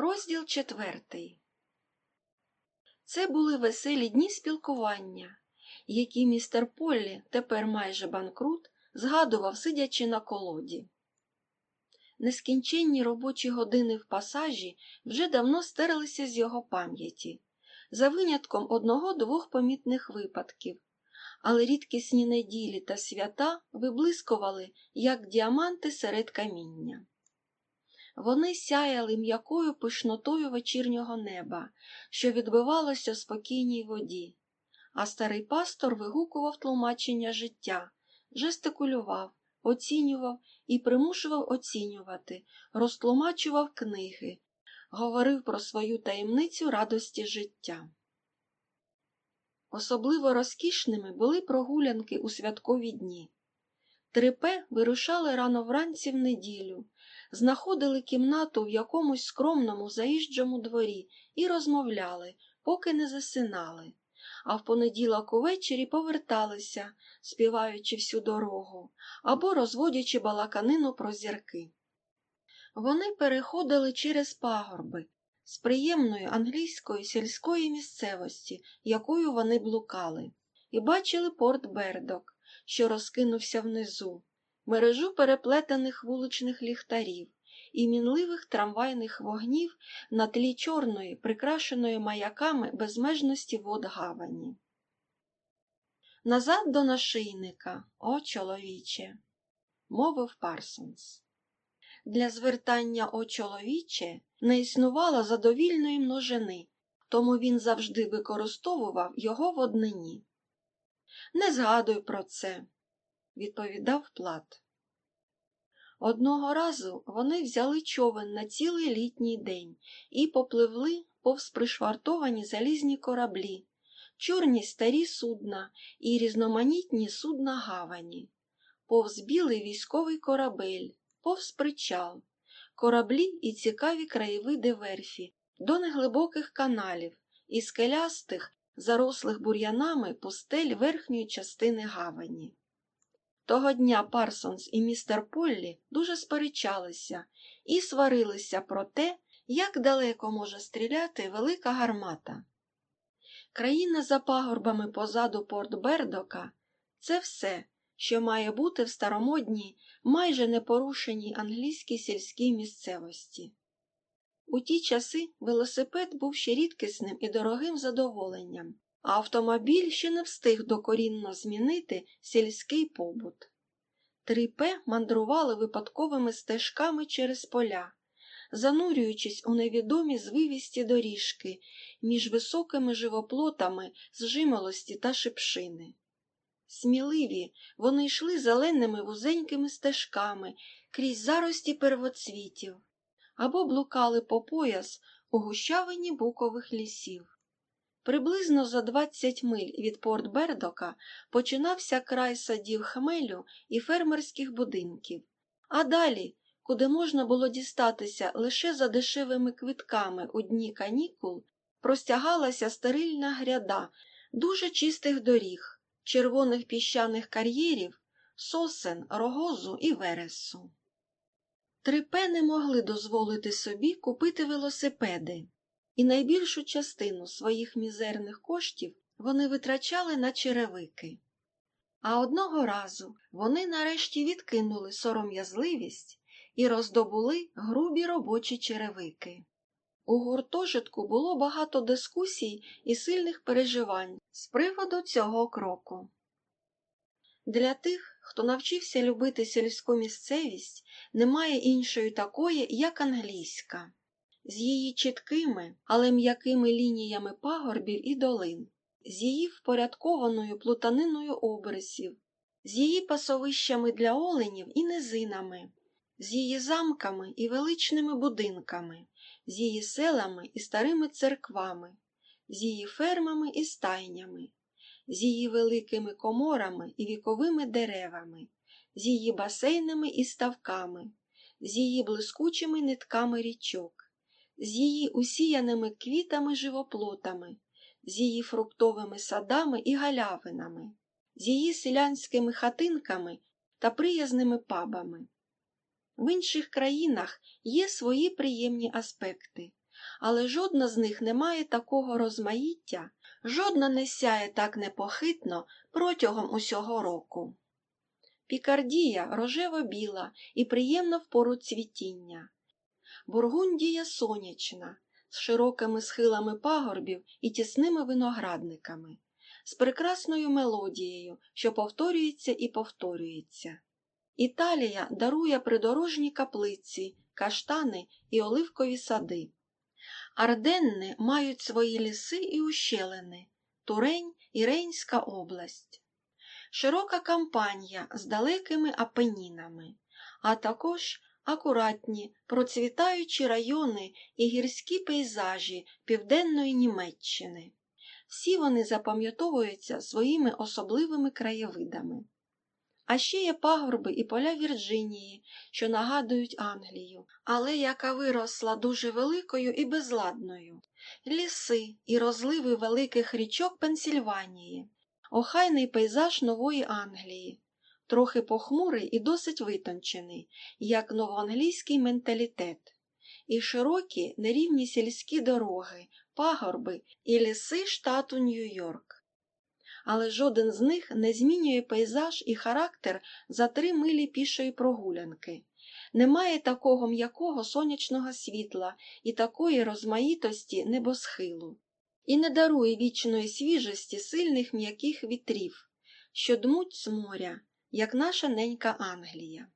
Розділ четвертий. Це були веселі дні спілкування, які містер Поллі, тепер майже банкрут, згадував, сидячи на колоді. Нескінченні робочі години в пасажі вже давно стерлися з його пам'яті, за винятком одного-двох помітних випадків, але рідкісні неділі та свята виблискували, як діаманти серед каміння. Вони сяяли м'якою пишнотою вечірнього неба, що відбивалося в спокійній воді, а старий пастор вигукував тлумачення життя, жестикулював, оцінював і примушував оцінювати, розтлумачував книги, говорив про свою таємницю радості життя. Особливо розкішними були прогулянки у святкові дні. Трипе вирушали рано вранці в неділю, знаходили кімнату в якомусь скромному заїжджому дворі і розмовляли, поки не засинали, а в понеділок увечері поверталися, співаючи всю дорогу або розводячи балаканину про зірки. Вони переходили через пагорби з приємної англійської сільської місцевості, якою вони блукали, і бачили порт Бердок, що розкинувся внизу, мережу переплетених вуличних ліхтарів і мінливих трамвайних вогнів на тлі чорної, прикрашеної маяками безмежності вод гавані. Назад до нашийника, о чоловіче, мовив Парсонс. Для звертання о чоловіче не існувало задовільної множини, тому він завжди використовував його в однині. Не згадуй про це, відповідав Плат. Одного разу вони взяли човен на цілий літній день і попливли повз пришвартовані залізні кораблі, чорні старі судна і різноманітні судна гавані, повз білий військовий корабель, повз причал, кораблі і цікаві краєвиди верфі, до неглибоких каналів і скелястих, зарослих бур'янами пустель верхньої частини гавані. Того дня Парсонс і містер Поллі дуже сперечалися і сварилися про те, як далеко може стріляти велика гармата. Країна за пагорбами позаду Порт Бердока це все, що має бути в старомодній, майже непорушеній англійській сільській місцевості. У ті часи велосипед був ще рідкісним і дорогим задоволенням, а автомобіль ще не встиг докорінно змінити сільський побут. Трипе мандрували випадковими стежками через поля, занурюючись у невідомі звивісті доріжки між високими живоплотами з жимолості та шипшини. Сміливі, вони йшли зеленими вузенькими стежками крізь зарості первоцвітів або блукали по пояс у гущавині букових лісів. Приблизно за 20 миль від Порт Бердока починався край садів хмелю і фермерських будинків, а далі, куди можна було дістатися лише за дешевими квитками у дні канікул, простягалася стерильна гряда дуже чистих доріг, червоних піщаних кар'єрів, сосен, рогозу і вересу. Трипе не могли дозволити собі купити велосипеди і найбільшу частину своїх мізерних коштів вони витрачали на черевики. А одного разу вони нарешті відкинули сором'язливість і роздобули грубі робочі черевики. У гуртожитку було багато дискусій і сильних переживань з приводу цього кроку. Для тих, хто навчився любити сільську місцевість, немає іншої такої, як англійська. З її чіткими, але м'якими лініями пагорбів і долин, з її впорядкованою плутаниною обрисів, з її пасовищами для оленів і низинами, з її замками і величними будинками, з її селами і старими церквами, з її фермами і стайнями, з її великими коморами і віковими деревами, з її басейнами і ставками, з її блискучими нитками річок з її усіяними квітами живоплотами, з її фруктовими садами і галявинами, з її селянськими хатинками та приязними пабами. В інших країнах є свої приємні аспекти, але жодна з них не має такого розмаїття, жодна не сяє так непохитно протягом усього року. Пікардія рожево-біла і приємна в пору цвітіння. Бургундія сонячна, з широкими схилами пагорбів і тісними виноградниками, з прекрасною мелодією, що повторюється і повторюється. Італія дарує придорожні каплиці, каштани і оливкові сади. Арденни мають свої ліси і ущелини, Турень і Рейнська область, широка кампанія з далекими апенінами, а також акуратні, процвітаючі райони і гірські пейзажі Південної Німеччини. Всі вони запам'ятовуються своїми особливими краєвидами. А ще є пагорби і поля Вірджинії, що нагадують Англію, але яка виросла дуже великою і безладною, ліси і розливи великих річок Пенсільванії, охайний пейзаж нової Англії, трохи похмурий і досить витончений, як новоанглійський менталітет, і широкі нерівні сільські дороги, пагорби і ліси штату Нью-Йорк але жоден з них не змінює пейзаж і характер за три милі пішої прогулянки. Немає такого м'якого сонячного світла і такої розмаїтості небосхилу, і не дарує вічної свіжості сильних м'яких вітрів, що дмуть з моря, як наша ненька Англія.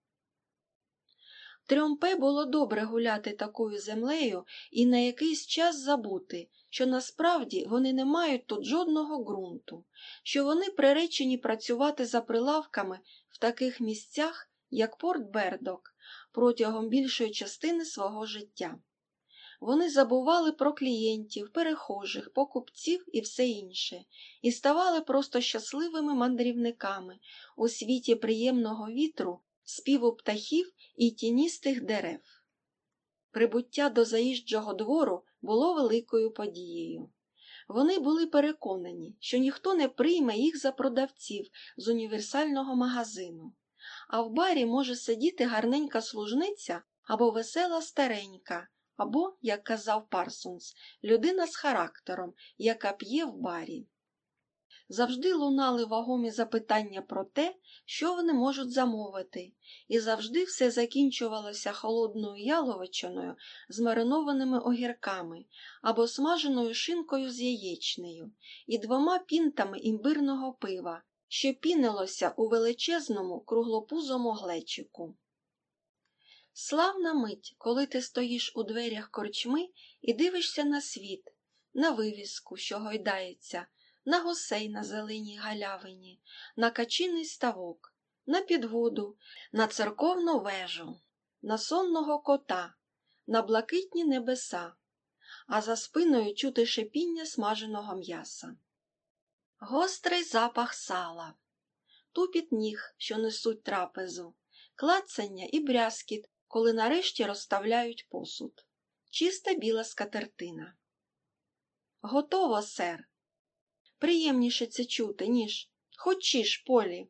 Трьомпе було добре гуляти такою землею і на якийсь час забути, що насправді вони не мають тут жодного ґрунту, що вони приречені працювати за прилавками в таких місцях, як Порт Бердок, протягом більшої частини свого життя. Вони забували про клієнтів, перехожих, покупців і все інше, і ставали просто щасливими мандрівниками у світі приємного вітру, співу птахів і тіністих дерев. Прибуття до заїжджого двору було великою подією. Вони були переконані, що ніхто не прийме їх за продавців з універсального магазину, а в барі може сидіти гарненька служниця або весела старенька, або, як казав Парсонс, людина з характером, яка п'є в барі. Завжди лунали вагомі запитання про те, що вони можуть замовити, і завжди все закінчувалося холодною яловичиною з маринованими огірками або смаженою шинкою з яєчнею і двома пінтами імбирного пива, що пінилося у величезному круглопузому глечику. Славна мить, коли ти стоїш у дверях корчми і дивишся на світ, на вивіску, що гойдається на гусей на зеленій галявині, на качиний ставок, на підводу, на церковну вежу, на сонного кота, на блакитні небеса, а за спиною чути шипіння смаженого м'яса. Гострий запах сала, тупіт ніг, що несуть трапезу, клацання і брязкіт, коли нарешті розставляють посуд, чиста біла скатертина. Готово, сер, Приємніше це чути, ніж Хочеш, полі.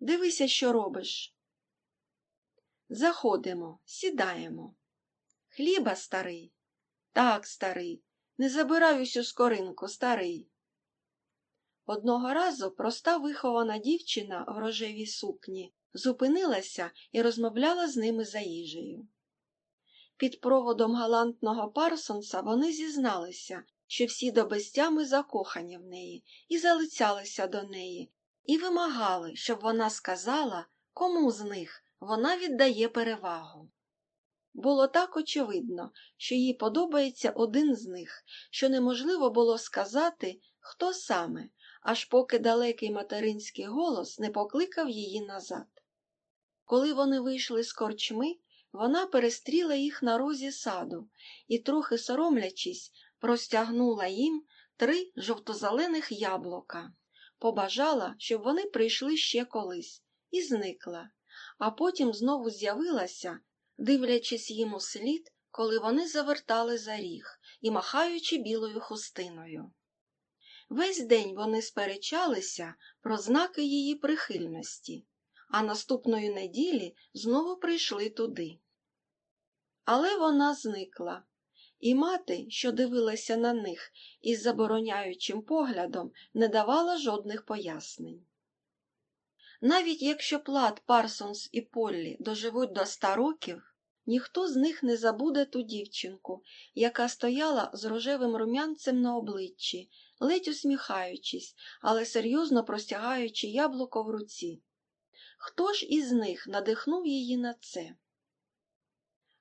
Дивися, що робиш. Заходимо, сідаємо. Хліба старий. Так, старий. Не забирай усю скоринку, старий. Одного разу проста вихована дівчина в рожевій сукні зупинилася і розмовляла з ними за їжею. Під проводом галантного Парсонса вони зізналися, що всі до безтями закохані в неї і залицялися до неї, і вимагали, щоб вона сказала, кому з них вона віддає перевагу. Було так очевидно, що їй подобається один з них, що неможливо було сказати, хто саме, аж поки далекий материнський голос не покликав її назад. Коли вони вийшли з корчми, вона перестріла їх на розі саду і, трохи соромлячись, простягнула їм три жовтозелених яблука, побажала, щоб вони прийшли ще колись, і зникла, а потім знову з'явилася, дивлячись їм у слід, коли вони завертали за ріг і махаючи білою хустиною. Весь день вони сперечалися про знаки її прихильності, а наступної неділі знову прийшли туди. Але вона зникла, і мати, що дивилася на них із забороняючим поглядом, не давала жодних пояснень. Навіть якщо Плат, Парсонс і Поллі доживуть до ста років, ніхто з них не забуде ту дівчинку, яка стояла з рожевим рум'янцем на обличчі, ледь усміхаючись, але серйозно простягаючи яблуко в руці. Хто ж із них надихнув її на це?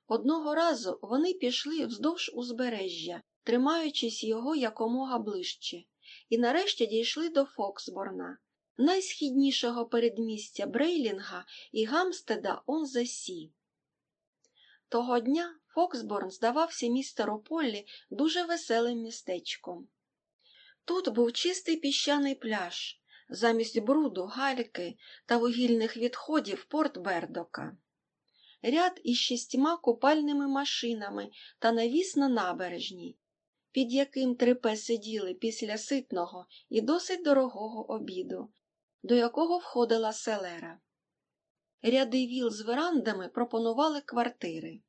Одного разу вони пішли вздовж узбережжя, тримаючись його якомога ближче, і нарешті дійшли до Фоксборна, найсхіднішого передмістя Брейлінга і Гамстеда он-за-Сі. Того дня Фоксборн здавався містеру Поллі дуже веселим містечком. Тут був чистий піщаний пляж, замість бруду, гальки та вугільних відходів порт Бердока. Ряд із шістьма купальними машинами та навіс на набережній, під яким трипе сиділи після ситного і досить дорогого обіду, до якого входила селера. Ряди віл з верандами пропонували квартири.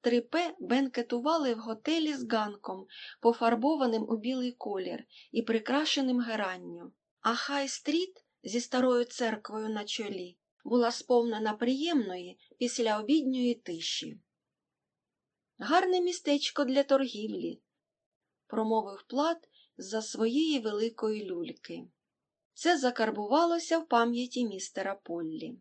Трипе бенкетували в готелі з ганком, пофарбованим у білий колір і прикрашеним геранню, а Хай-стріт зі старою церквою на чолі була сповнена приємної післяобідньої тиші. Гарне містечко для торгівлі, промовив плат за своєї великої люльки. Це закарбувалося в пам'яті містера Поллі.